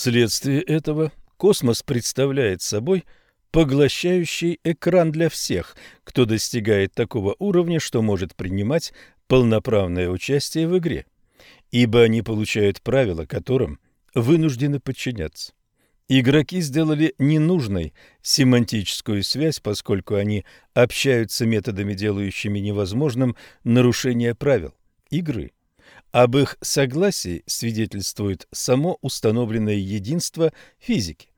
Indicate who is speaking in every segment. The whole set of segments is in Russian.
Speaker 1: Вследствие этого космос представляет собой поглощающий экран для всех, кто достигает такого уровня, что может принимать полноправное участие в игре, ибо они получают правила, которым вынуждены подчиняться. Игроки сделали ненужной семантическую связь, поскольку они общаются методами, делающими невозможным нарушение правил игры. Об их согласии свидетельствует само установленное единство физики.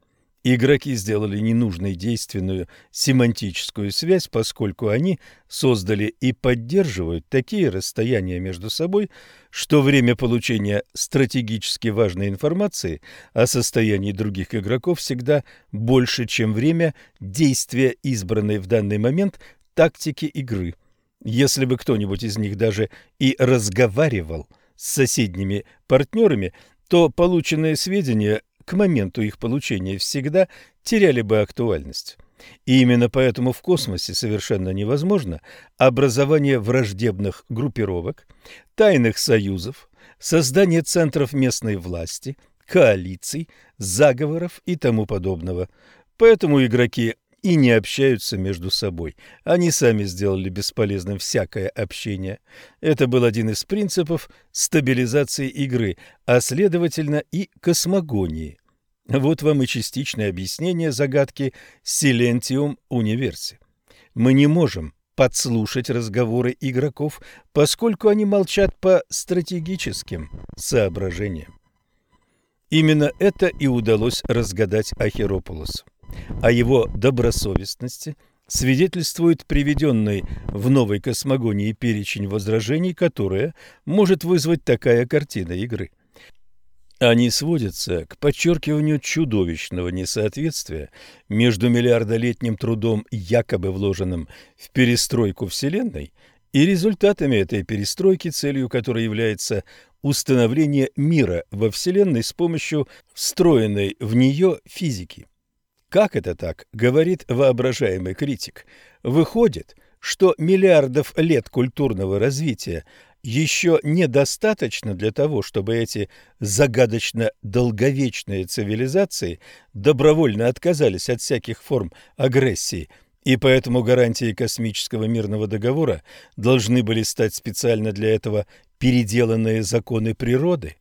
Speaker 1: Игроки сделали ненужной действенную семантическую связь, поскольку они создали и поддерживают такие расстояния между собой, что время получения стратегически важной информации о состоянии других игроков всегда больше, чем время действия избранной в данный момент тактики игры. Если бы кто-нибудь из них даже и разговаривал с соседними партнерами, то полученные сведения к моменту их получения всегда теряли бы актуальность. И именно поэтому в космосе совершенно невозможно образование враждебных группировок, тайных союзов, создание центров местной власти, коалиций, заговоров и тому подобного. Поэтому игроки и не общаются между собой. Они сами сделали бесполезным всякое общение. Это был один из принципов стабилизации игры, а следовательно и космогонии. Вот вам и частичное объяснение загадки Silentium Universi. Мы не можем подслушать разговоры игроков, поскольку они молчат по стратегическим соображениям. Именно это и удалось разгадать Ахерополосу. О его добросовестности свидетельствует приведенный в новой космогонии перечень возражений, которая может вызвать такая картина игры. Они сводятся к подчеркиванию чудовищного несоответствия между миллиардолетним трудом, якобы вложенным в перестройку Вселенной, и результатами этой перестройки, целью которой является установление мира во Вселенной с помощью встроенной в нее физики. Как это так, говорит воображаемый критик? Выходит, что миллиардов лет культурного развития еще недостаточно для того, чтобы эти загадочно долговечные цивилизации добровольно отказались от всяких форм агрессии, и поэтому гарантии космического мирного договора должны были стать специально для этого переделанные законы природы.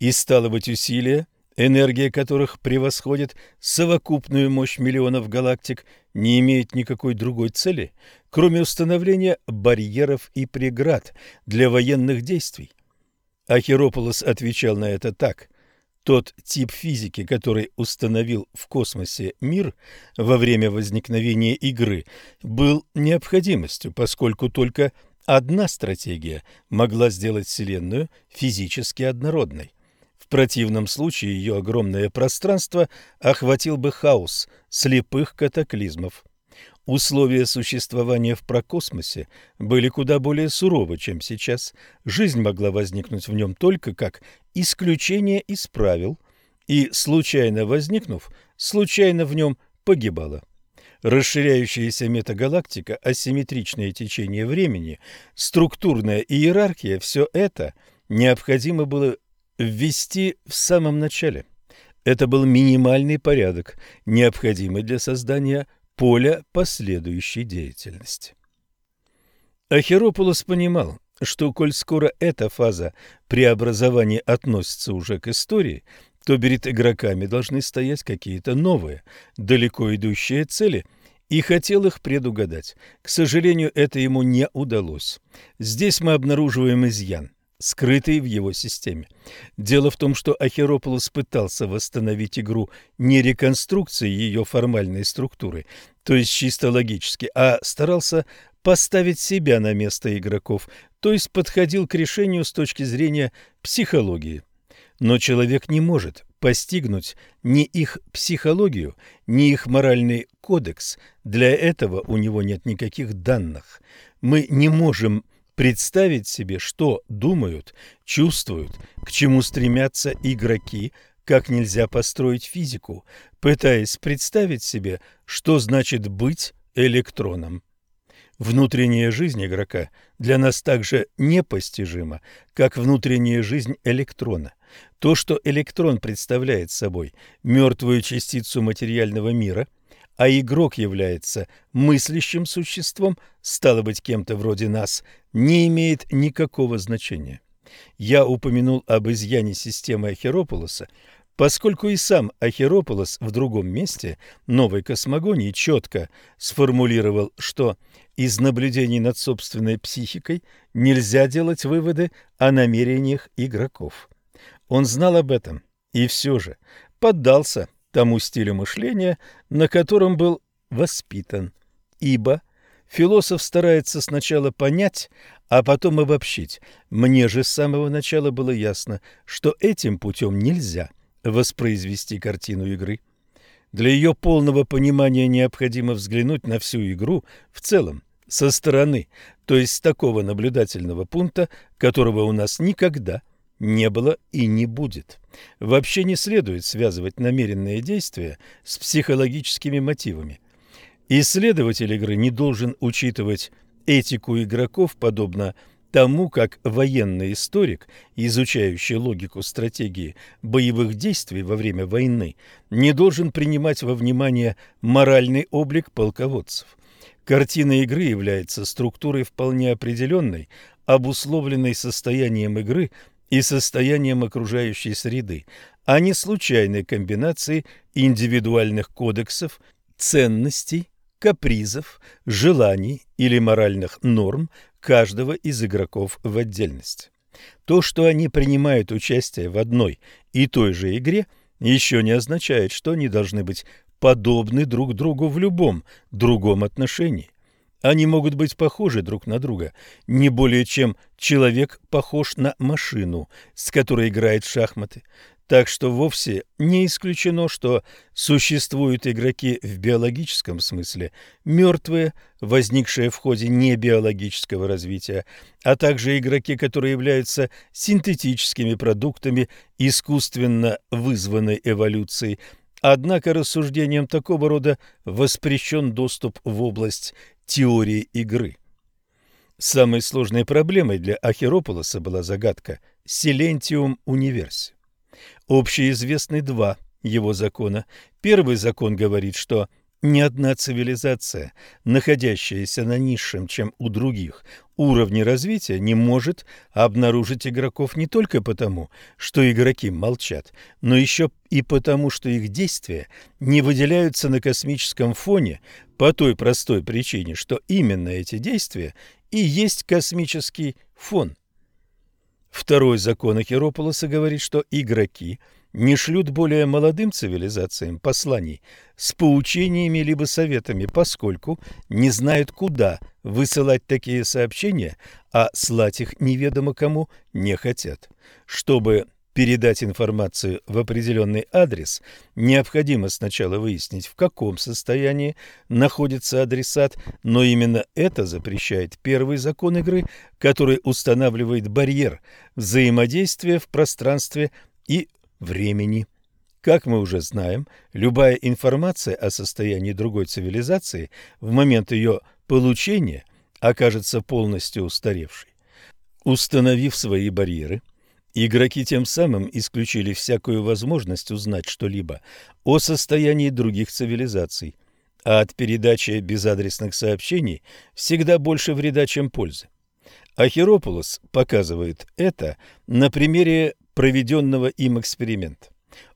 Speaker 1: И стало быть усилия, энергия которых превосходит совокупную мощь миллионов галактик, не имеет никакой другой цели, кроме установления барьеров и преград для военных действий. Ахерополос отвечал на это так. Тот тип физики, который установил в космосе мир во время возникновения игры, был необходимостью, поскольку только одна стратегия могла сделать Вселенную физически однородной противном случае ее огромное пространство охватил бы хаос слепых катаклизмов. Условия существования в прокосмосе были куда более суровы, чем сейчас. Жизнь могла возникнуть в нем только как исключение из правил, и, случайно возникнув, случайно в нем погибала. Расширяющаяся метагалактика, асимметричное течение времени, структурная иерархия – все это необходимо было ввести в самом начале. Это был минимальный порядок, необходимый для создания поля последующей деятельности. Ахерополос понимал, что коль скоро эта фаза преобразования относится уже к истории, то перед игроками должны стоять какие-то новые, далеко идущие цели, и хотел их предугадать. К сожалению, это ему не удалось. Здесь мы обнаруживаем изъян – скрытый в его системе. Дело в том, что Ахерополос пытался восстановить игру не реконструкцией ее формальной структуры, то есть чисто логически, а старался поставить себя на место игроков, то есть подходил к решению с точки зрения психологии. Но человек не может постигнуть ни их психологию, ни их моральный кодекс. Для этого у него нет никаких данных. Мы не можем представить себе, что думают, чувствуют, к чему стремятся игроки, как нельзя построить физику, пытаясь представить себе, что значит быть электроном. Внутренняя жизнь игрока для нас также непостижима, как внутренняя жизнь электрона. То, что электрон представляет собой мертвую частицу материального мира, а игрок является мыслящим существом, стало быть, кем-то вроде нас, не имеет никакого значения. Я упомянул об изъяне системы Ахерополоса, поскольку и сам Ахерополос в другом месте новой космогонии четко сформулировал, что из наблюдений над собственной психикой нельзя делать выводы о намерениях игроков. Он знал об этом и все же поддался тому стилю мышления, на котором был воспитан. Ибо философ старается сначала понять, а потом обобщить. Мне же с самого начала было ясно, что этим путем нельзя воспроизвести картину игры. Для ее полного понимания необходимо взглянуть на всю игру в целом, со стороны, то есть с такого наблюдательного пункта, которого у нас никогда не было и не будет. Вообще не следует связывать намеренные действия с психологическими мотивами. Исследователь игры не должен учитывать этику игроков, подобно тому, как военный историк, изучающий логику стратегии боевых действий во время войны, не должен принимать во внимание моральный облик полководцев. Картина игры является структурой вполне определенной, обусловленной состоянием игры и состоянием окружающей среды, а не случайной комбинацией индивидуальных кодексов, ценностей, капризов, желаний или моральных норм каждого из игроков в отдельности. То, что они принимают участие в одной и той же игре, еще не означает, что они должны быть подобны друг другу в любом другом отношении. Они могут быть похожи друг на друга, не более чем человек похож на машину, с которой играет в шахматы. Так что вовсе не исключено, что существуют игроки в биологическом смысле, мертвые, возникшие в ходе небиологического развития, а также игроки, которые являются синтетическими продуктами искусственно вызванной эволюции – Однако рассуждением такого рода воспрещен доступ в область теории игры. Самой сложной проблемой для Ахерополоса была загадка Силентиум универси. Общеизвестны два его закона. Первый закон говорит, что ни одна цивилизация, находящаяся на низшем, чем у других, уровне развития, не может обнаружить игроков не только потому, что игроки молчат, но еще и потому, что их действия не выделяются на космическом фоне по той простой причине, что именно эти действия и есть космический фон. Второй закон Ахерополоса говорит, что игроки – не шлют более молодым цивилизациям посланий с поучениями либо советами, поскольку не знают, куда высылать такие сообщения, а слать их неведомо кому не хотят. Чтобы передать информацию в определенный адрес, необходимо сначала выяснить, в каком состоянии находится адресат, но именно это запрещает первый закон игры, который устанавливает барьер взаимодействия в пространстве и времени. Как мы уже знаем, любая информация о состоянии другой цивилизации в момент ее получения окажется полностью устаревшей. Установив свои барьеры, игроки тем самым исключили всякую возможность узнать что-либо о состоянии других цивилизаций, а от передачи безадресных сообщений всегда больше вреда, чем пользы. Ахерополос показывает это на примере проведенного им эксперимента.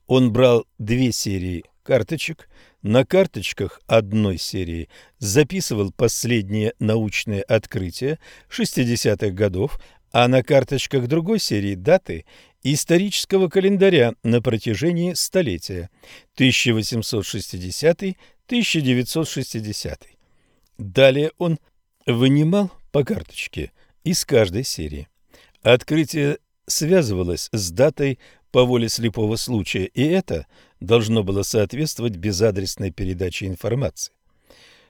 Speaker 1: Он брал две серии карточек, на карточках одной серии записывал последние научные открытия 60-х годов, а на карточках другой серии даты исторического календаря на протяжении столетия 1860-1960. Далее он вынимал по карточке из каждой серии. Открытие связывалось с датой по воле слепого случая, и это должно было соответствовать безадресной передаче информации.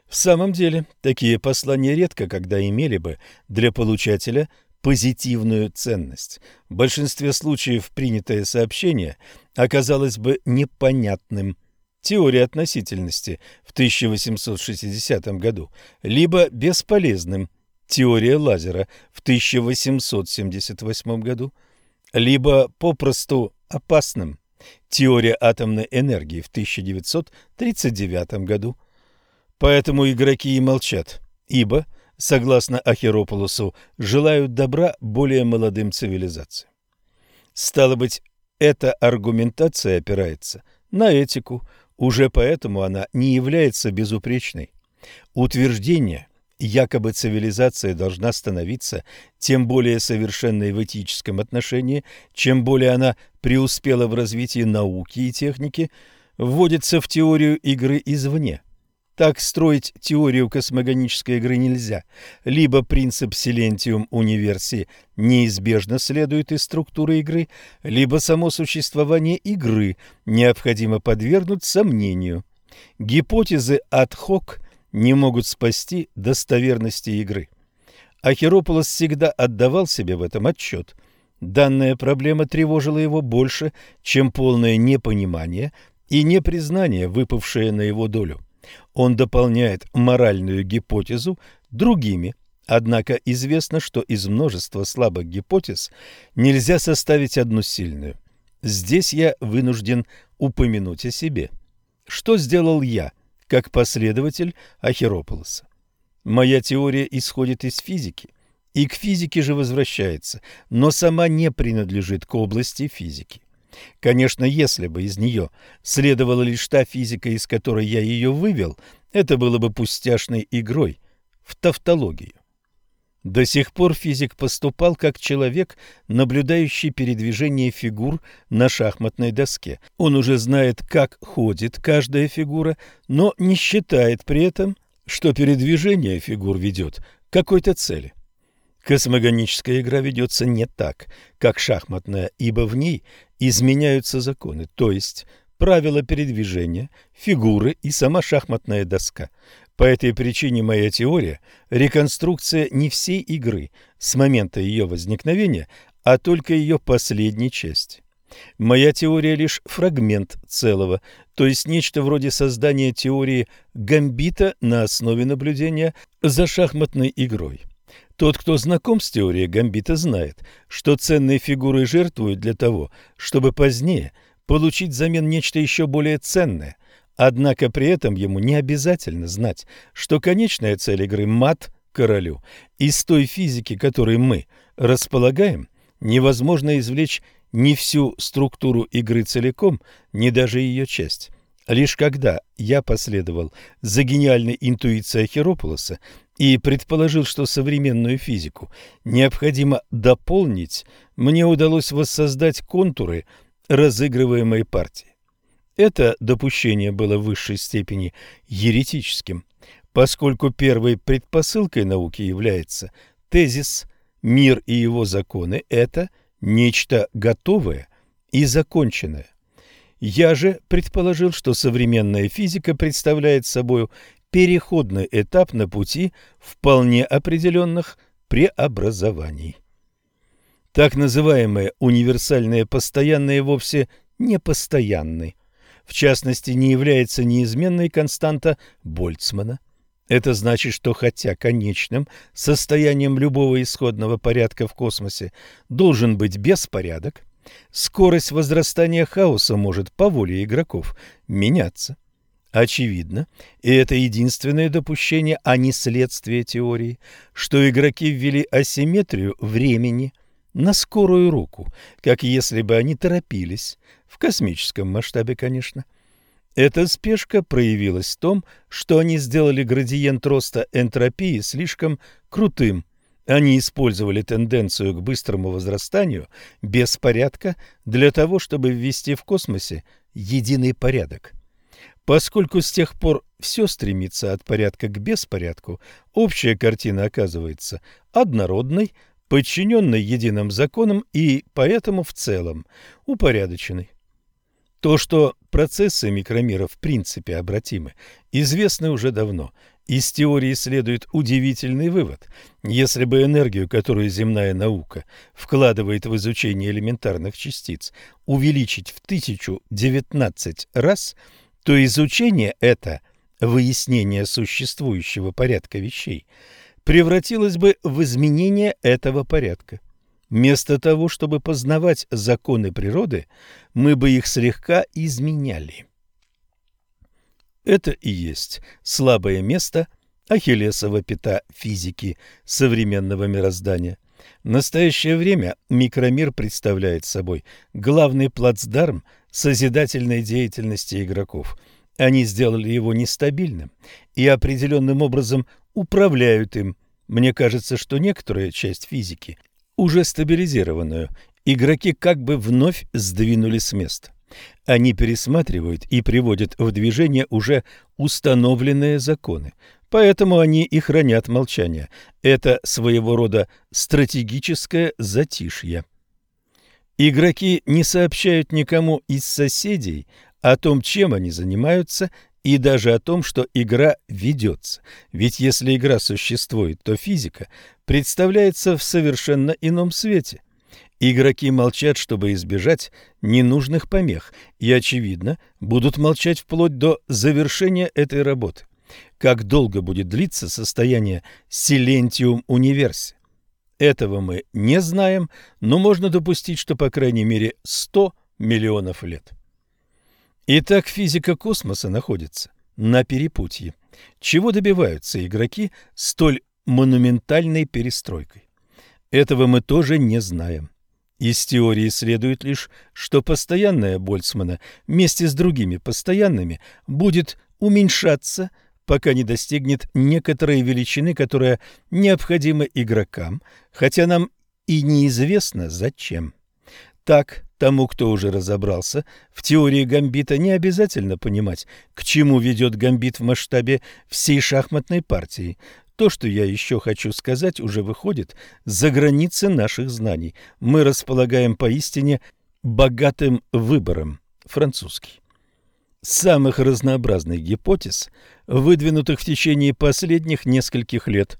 Speaker 1: В самом деле, такие послания редко когда имели бы для получателя позитивную ценность. В большинстве случаев принятое сообщение оказалось бы непонятным. Теория относительности в 1860 году, либо бесполезным. Теория лазера в 1878 году – либо попросту опасным. Теория атомной энергии в 1939 году. Поэтому игроки и молчат, ибо, согласно Ахерополосу, желают добра более молодым цивилизациям. Стало быть, эта аргументация опирается на этику, уже поэтому она не является безупречной. Утверждение, якобы цивилизация должна становиться тем более совершенной в этическом отношении, чем более она преуспела в развитии науки и техники, вводится в теорию игры извне. Так строить теорию космогонической игры нельзя. Либо принцип Силентиум универсии неизбежно следует из структуры игры, либо само существование игры необходимо подвергнуть сомнению. Гипотезы hoc не могут спасти достоверности игры. Ахерополос всегда отдавал себе в этом отчет. Данная проблема тревожила его больше, чем полное непонимание и непризнание, выпавшее на его долю. Он дополняет моральную гипотезу другими, однако известно, что из множества слабых гипотез нельзя составить одну сильную. Здесь я вынужден упомянуть о себе. Что сделал я, как последователь Ахерополоса? Моя теория исходит из физики, и к физике же возвращается, но сама не принадлежит к области физики. Конечно, если бы из нее следовала лишь та физика, из которой я ее вывел, это было бы пустяшной игрой в тавтологию. До сих пор физик поступал как человек, наблюдающий передвижение фигур на шахматной доске. Он уже знает, как ходит каждая фигура, но не считает при этом, что передвижение фигур ведет к какой-то цели. Космогоническая игра ведется не так, как шахматная, ибо в ней изменяются законы, то есть правила передвижения, фигуры и сама шахматная доска. По этой причине моя теория – реконструкция не всей игры с момента ее возникновения, а только ее последней части. Моя теория лишь фрагмент целого, то есть нечто вроде создания теории гамбита на основе наблюдения за шахматной игрой. Тот, кто знаком с теорией Гамбита, знает, что ценные фигуры жертвуют для того, чтобы позднее получить взамен нечто еще более ценное. Однако при этом ему не обязательно знать, что конечная цель игры – мат королю. Из той физики, которой мы располагаем, невозможно извлечь ни всю структуру игры целиком, ни даже ее часть. Лишь когда я последовал за гениальной интуицией Херополоса и предположил, что современную физику необходимо дополнить, мне удалось воссоздать контуры разыгрываемой партии. Это допущение было в высшей степени еретическим, поскольку первой предпосылкой науки является тезис «мир и его законы – это нечто готовое и законченное». Я же предположил, что современная физика представляет собой переходный этап на пути вполне определенных преобразований. Так называемые универсальные постоянные вовсе не постоянны. В частности, не является неизменной константа Больцмана. Это значит, что хотя конечным состоянием любого исходного порядка в космосе должен быть беспорядок, скорость возрастания хаоса может по воле игроков меняться. Очевидно, и это единственное допущение, а не следствие теории, что игроки ввели асимметрию времени на скорую руку, как если бы они торопились, в космическом масштабе, конечно. Эта спешка проявилась в том, что они сделали градиент роста энтропии слишком крутым. Они использовали тенденцию к быстрому возрастанию беспорядка для того, чтобы ввести в космосе единый порядок. Поскольку с тех пор все стремится от порядка к беспорядку, общая картина оказывается однородной, подчиненной единым законам и поэтому в целом упорядоченной. То, что процессы микромира в принципе обратимы, известно уже давно. Из теории следует удивительный вывод. Если бы энергию, которую земная наука вкладывает в изучение элементарных частиц, увеличить в 1019 раз – то изучение это, выяснение существующего порядка вещей, превратилось бы в изменение этого порядка. Вместо того, чтобы познавать законы природы, мы бы их слегка изменяли. Это и есть слабое место Ахиллесова пята физики современного мироздания. В настоящее время микромир представляет собой главный плацдарм созидательной деятельности игроков. Они сделали его нестабильным и определенным образом управляют им. Мне кажется, что некоторая часть физики, уже стабилизированную, игроки как бы вновь сдвинули с места. Они пересматривают и приводят в движение уже установленные законы, поэтому они и хранят молчание. Это своего рода стратегическое затишье. Игроки не сообщают никому из соседей о том, чем они занимаются, и даже о том, что игра ведется. Ведь если игра существует, то физика представляется в совершенно ином свете. Игроки молчат, чтобы избежать ненужных помех, и, очевидно, будут молчать вплоть до завершения этой работы. Как долго будет длиться состояние Silentium Universe? Этого мы не знаем, но можно допустить, что по крайней мере 100 миллионов лет. Итак, физика космоса находится на перепутье. Чего добиваются игроки столь монументальной перестройкой? Этого мы тоже не знаем. Из теории следует лишь, что постоянная Больцмана вместе с другими постоянными будет уменьшаться, пока не достигнет некоторой величины, которая необходима игрокам, хотя нам и неизвестно зачем. Так, тому, кто уже разобрался в теории гамбита, не обязательно понимать, к чему ведет гамбит в масштабе всей шахматной партии. То, что я еще хочу сказать, уже выходит за границы наших знаний. Мы располагаем поистине богатым выбором. Французский. Самых разнообразных гипотез, выдвинутых в течение последних нескольких лет,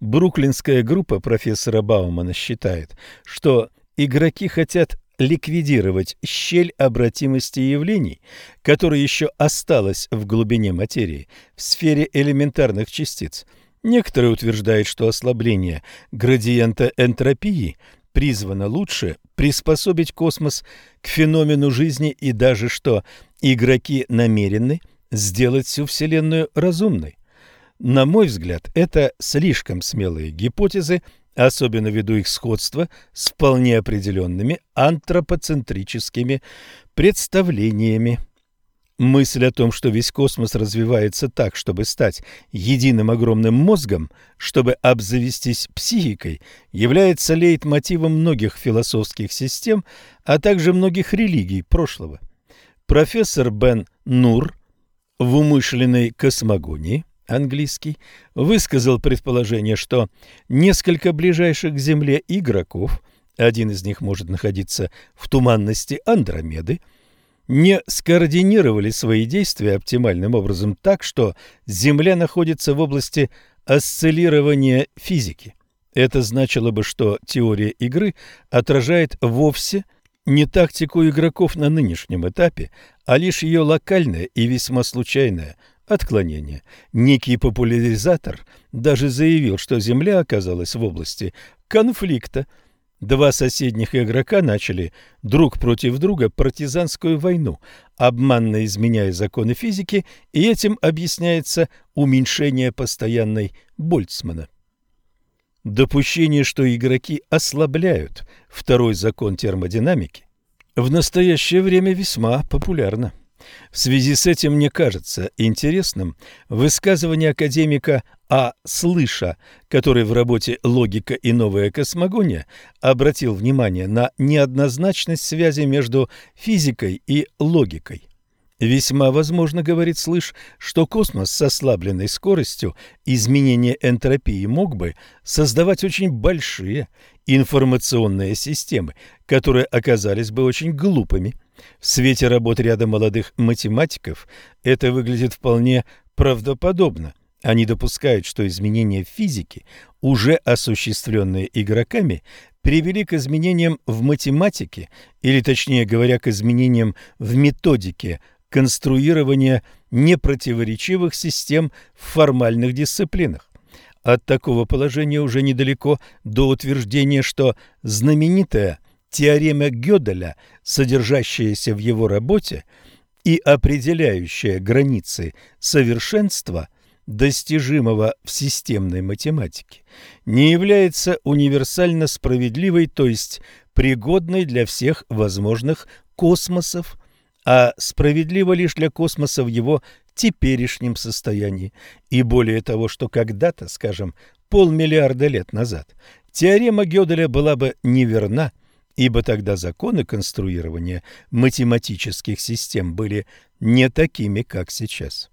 Speaker 1: бруклинская группа профессора Баумана считает, что игроки хотят ликвидировать щель обратимости явлений, которая еще осталась в глубине материи, в сфере элементарных частиц – Некоторые утверждают, что ослабление градиента энтропии призвано лучше приспособить космос к феномену жизни и даже что игроки намерены сделать всю Вселенную разумной. На мой взгляд, это слишком смелые гипотезы, особенно ввиду их сходства с вполне определенными антропоцентрическими представлениями. Мысль о том, что весь космос развивается так, чтобы стать единым огромным мозгом, чтобы обзавестись психикой, является лейтмотивом многих философских систем, а также многих религий прошлого. Профессор Бен Нур в умышленной космогонии английский высказал предположение, что несколько ближайших к Земле игроков, один из них может находиться в туманности Андромеды, не скоординировали свои действия оптимальным образом так, что Земля находится в области осциллирования физики. Это значило бы, что теория игры отражает вовсе не тактику игроков на нынешнем этапе, а лишь ее локальное и весьма случайное отклонение. Некий популяризатор даже заявил, что Земля оказалась в области конфликта – Два соседних игрока начали друг против друга партизанскую войну, обманно изменяя законы физики, и этим объясняется уменьшение постоянной Больцмана. Допущение, что игроки ослабляют второй закон термодинамики, в настоящее время весьма популярно. В связи с этим мне кажется интересным высказывание академика А. Слыша, который в работе «Логика и новая космогония» обратил внимание на неоднозначность связи между физикой и логикой. Весьма возможно, говорит Слыш, что космос с ослабленной скоростью изменения энтропии мог бы создавать очень большие информационные системы, которые оказались бы очень глупыми – в свете работ ряда молодых математиков это выглядит вполне правдоподобно. Они допускают, что изменения в физике, уже осуществленные игроками, привели к изменениям в математике, или точнее говоря, к изменениям в методике конструирования непротиворечивых систем в формальных дисциплинах. от такого положения уже недалеко до утверждения, что знаменитая теорема Гёделя, содержащаяся в его работе и определяющая границы совершенства, достижимого в системной математике, не является универсально справедливой, то есть пригодной для всех возможных космосов, а справедлива лишь для космоса в его теперешнем состоянии. И более того, что когда-то, скажем, полмиллиарда лет назад, теорема Гёделя была бы неверна, ибо тогда законы конструирования математических систем были не такими, как сейчас.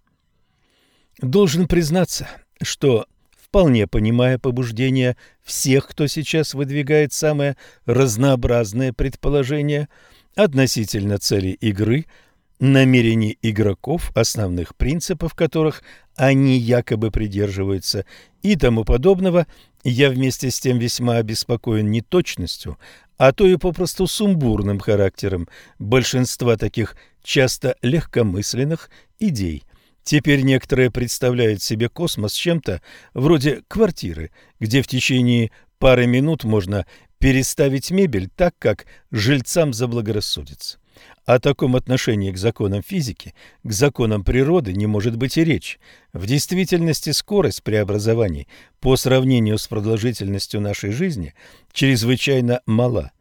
Speaker 1: Должен признаться, что, вполне понимая побуждения всех, кто сейчас выдвигает самые разнообразные предположения относительно цели игры – намерений игроков, основных принципов которых они якобы придерживаются и тому подобного, я вместе с тем весьма обеспокоен не точностью, а то и попросту сумбурным характером большинства таких часто легкомысленных идей. Теперь некоторые представляют себе космос чем-то вроде квартиры, где в течение пары минут можно переставить мебель так, как жильцам заблагорассудится. О таком отношении к законам физики, к законам природы не может быть и речи. В действительности скорость преобразований по сравнению с продолжительностью нашей жизни чрезвычайно мала.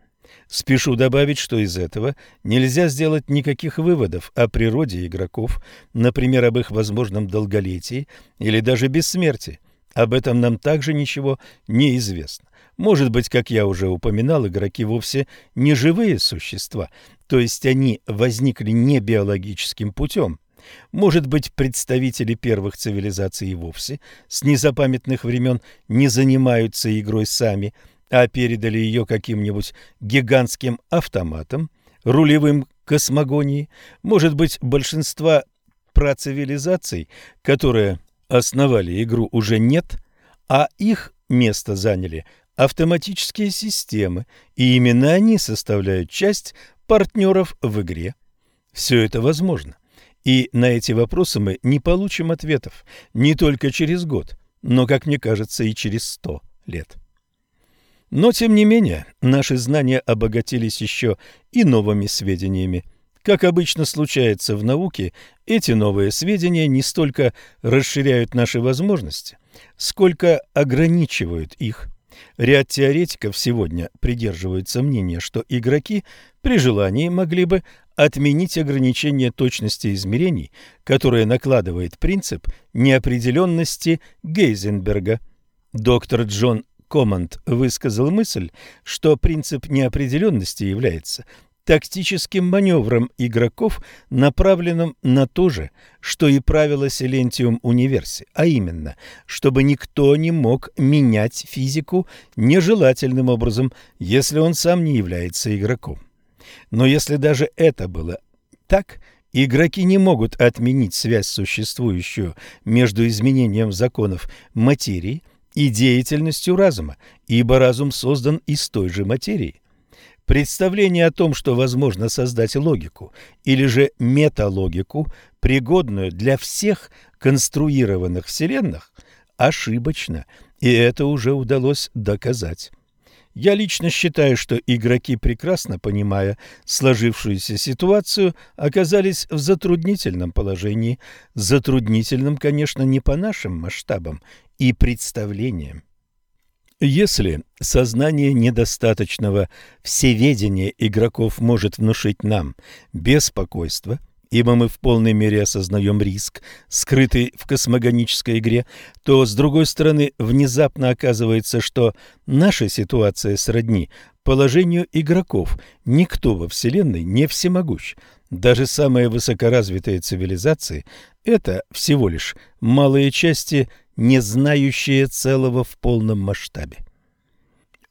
Speaker 1: Спешу добавить, что из этого нельзя сделать никаких выводов о природе игроков, например, об их возможном долголетии или даже бессмертии. Об этом нам также ничего не известно. Может быть, как я уже упоминал, игроки вовсе не живые существа, то есть они возникли не биологическим путем. Может быть, представители первых цивилизаций и вовсе с незапамятных времен не занимаются игрой сами, а передали ее каким-нибудь гигантским автоматом, рулевым космогонии. Может быть, большинства процивилизаций, которые основали игру, уже нет, а их место заняли автоматические системы, и именно они составляют часть партнеров в игре. Все это возможно. И на эти вопросы мы не получим ответов не только через год, но, как мне кажется, и через сто лет. Но, тем не менее, наши знания обогатились еще и новыми сведениями. Как обычно случается в науке, эти новые сведения не столько расширяют наши возможности, сколько ограничивают их. Ряд теоретиков сегодня придерживаются мнения, что игроки при желании могли бы отменить ограничение точности измерений, которое накладывает принцип неопределенности Гейзенберга. Доктор Джон Команд высказал мысль, что принцип неопределенности является тактическим маневром игроков, направленным на то же, что и правило Silentium Универси, а именно, чтобы никто не мог менять физику нежелательным образом, если он сам не является игроком. Но если даже это было так, игроки не могут отменить связь существующую между изменением законов материи и деятельностью разума, ибо разум создан из той же материи. Представление о том, что возможно создать логику или же металогику, пригодную для всех конструированных вселенных, ошибочно, и это уже удалось доказать. Я лично считаю, что игроки, прекрасно понимая сложившуюся ситуацию, оказались в затруднительном положении. Затруднительном, конечно, не по нашим масштабам и представлениям. Если сознание недостаточного всеведения игроков может внушить нам беспокойство, ибо мы в полной мере осознаем риск, скрытый в космогонической игре, то, с другой стороны, внезапно оказывается, что наша ситуация сродни положению игроков. Никто во Вселенной не всемогущ. Даже самые высокоразвитые цивилизации – это всего лишь малые части – не знающие целого в полном масштабе.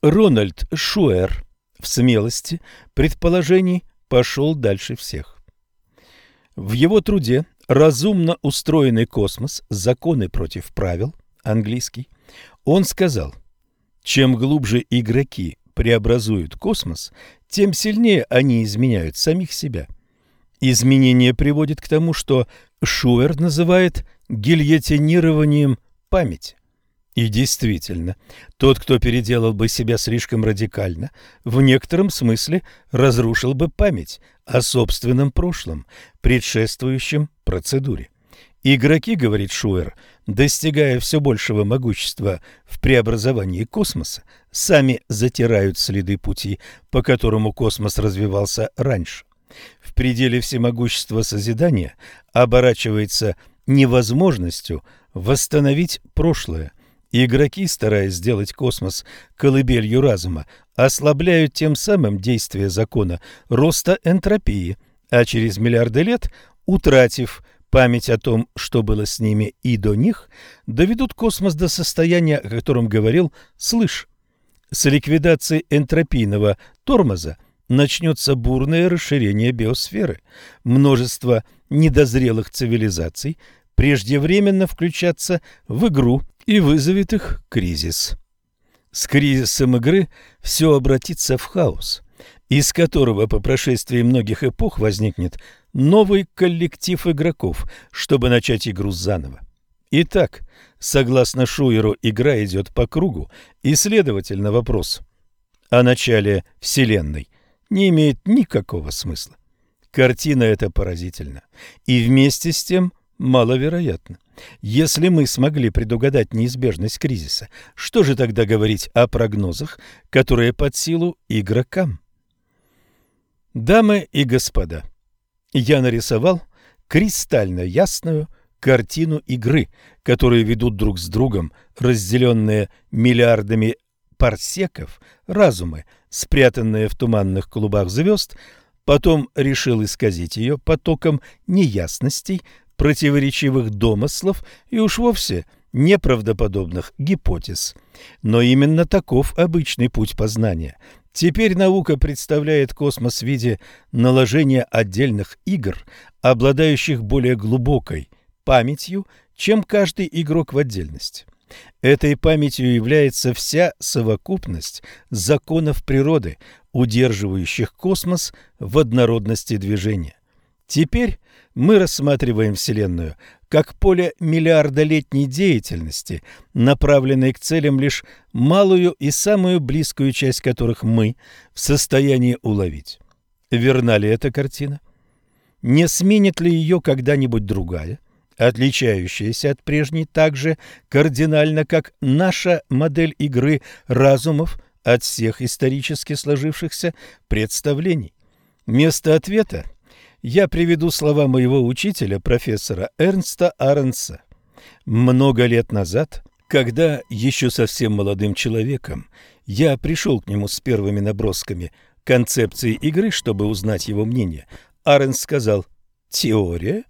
Speaker 1: Рональд Шуэр в смелости предположений пошел дальше всех. В его труде «Разумно устроенный космос. Законы против правил» английский, он сказал, чем глубже игроки преобразуют космос, тем сильнее они изменяют самих себя. Изменение приводит к тому, что Шуэр называет гильотинированием память. И действительно, тот, кто переделал бы себя слишком радикально, в некотором смысле разрушил бы память о собственном прошлом, предшествующем процедуре. Игроки, говорит Шуэр, достигая все большего могущества в преобразовании космоса, сами затирают следы пути, по которому космос развивался раньше. В пределе всемогущества созидания оборачивается невозможностью восстановить прошлое – Игроки, стараясь сделать космос колыбелью разума, ослабляют тем самым действие закона роста энтропии, а через миллиарды лет, утратив память о том, что было с ними и до них, доведут космос до состояния, о котором говорил Слышь. С ликвидацией энтропийного тормоза начнется бурное расширение биосферы. Множество недозрелых цивилизаций преждевременно включатся в игру и вызовет их кризис. С кризисом игры все обратится в хаос, из которого по прошествии многих эпох возникнет новый коллектив игроков, чтобы начать игру заново. Итак, согласно Шуеру, игра идет по кругу, и, следовательно, вопрос о начале Вселенной не имеет никакого смысла. Картина эта поразительна, и вместе с тем маловероятна. Если мы смогли предугадать неизбежность кризиса, что же тогда говорить о прогнозах, которые под силу игрокам? Дамы и господа, я нарисовал кристально ясную картину игры, которые ведут друг с другом разделенные миллиардами парсеков разумы, спрятанные в туманных клубах звезд, потом решил исказить ее потоком неясностей, противоречивых домыслов и уж вовсе неправдоподобных гипотез. Но именно таков обычный путь познания. Теперь наука представляет космос в виде наложения отдельных игр, обладающих более глубокой памятью, чем каждый игрок в отдельности. Этой памятью является вся совокупность законов природы, удерживающих космос в однородности движения. Теперь мы рассматриваем Вселенную как поле миллиардолетней деятельности, направленной к целям лишь малую и самую близкую часть которых мы в состоянии уловить. Верна ли эта картина? Не сменит ли ее когда-нибудь другая, отличающаяся от прежней так же кардинально, как наша модель игры разумов от всех исторически сложившихся представлений? Место ответа я приведу слова моего учителя, профессора Эрнста Аренса. Много лет назад, когда еще совсем молодым человеком, я пришел к нему с первыми набросками концепции игры, чтобы узнать его мнение, Аренс сказал «Теория?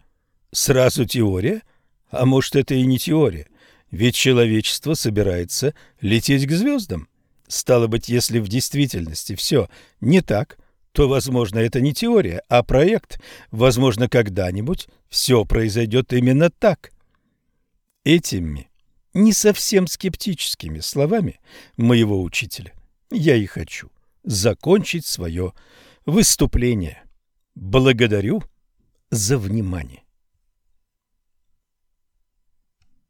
Speaker 1: Сразу теория? А может, это и не теория? Ведь человечество собирается лететь к звездам. Стало быть, если в действительности все не так, то, возможно, это не теория, а проект. Возможно, когда-нибудь все произойдет именно так. Этими не совсем скептическими словами моего учителя я и хочу закончить свое выступление. Благодарю за внимание.